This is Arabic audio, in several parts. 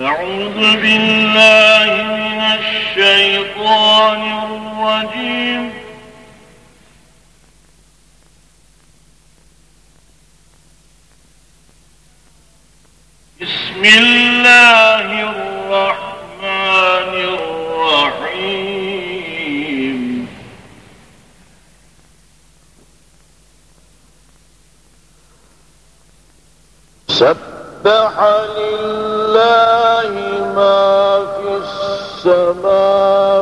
أعوذ بالله من الشيطان الرجيم. بسم الله الرحمن الرحيم. سبح لله ما في السماوات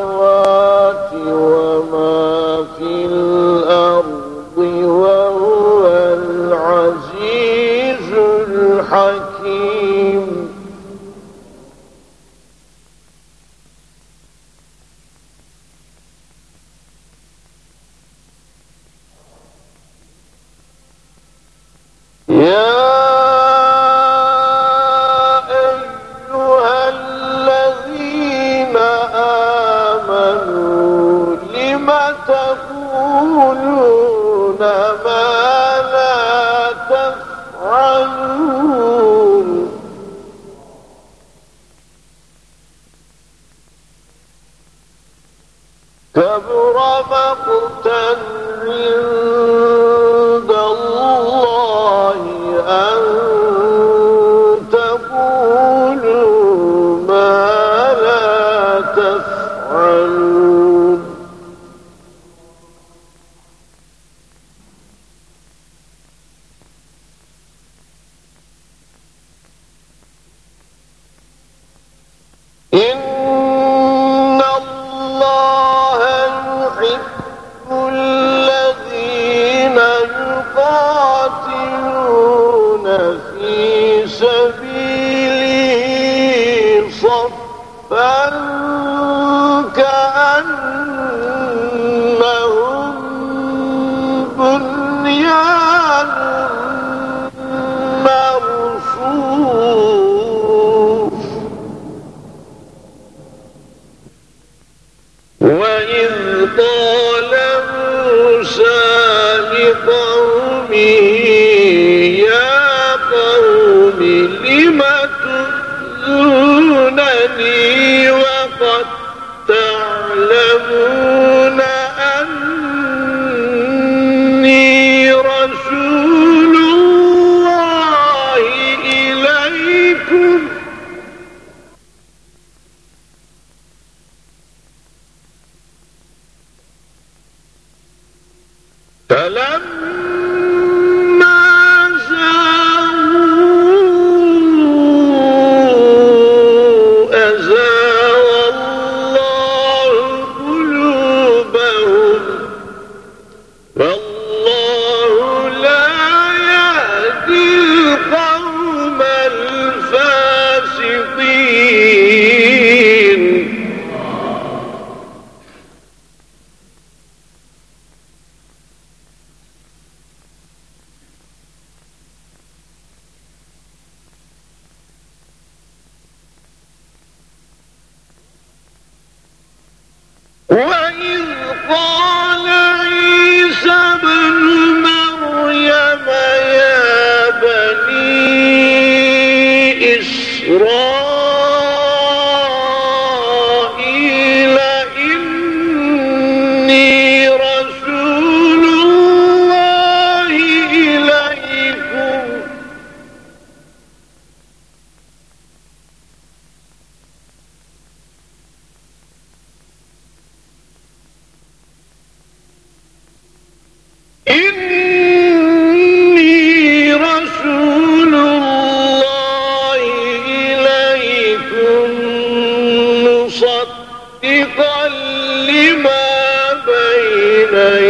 تقولون ما لا تفعلون. كبر مقتا من لم تؤذونني. لا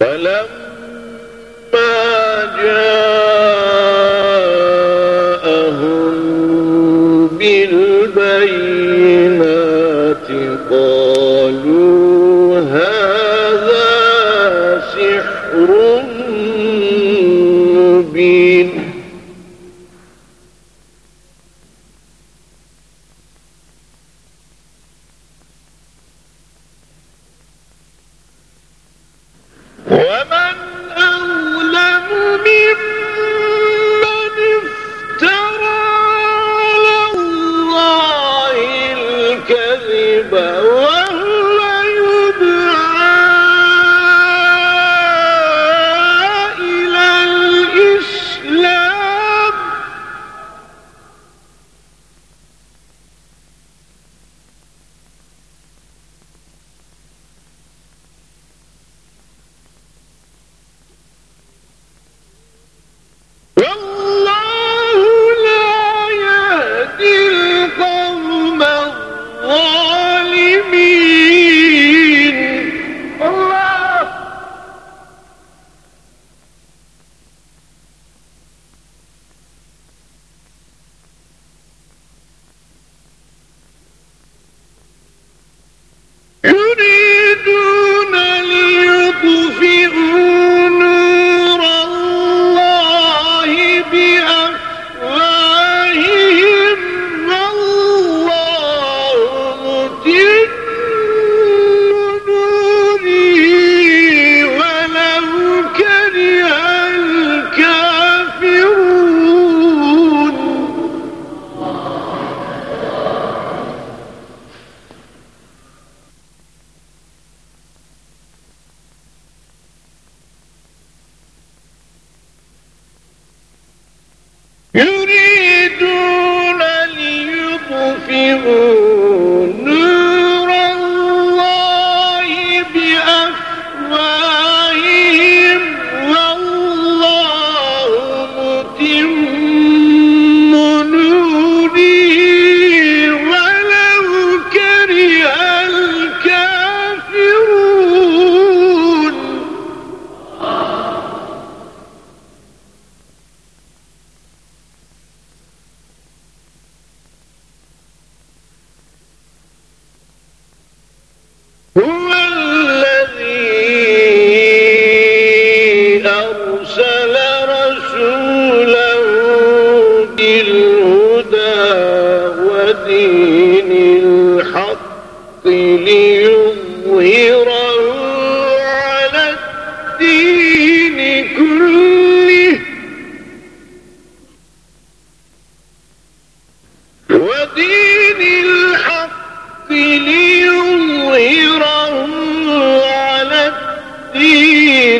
فلما جاء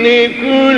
المشركون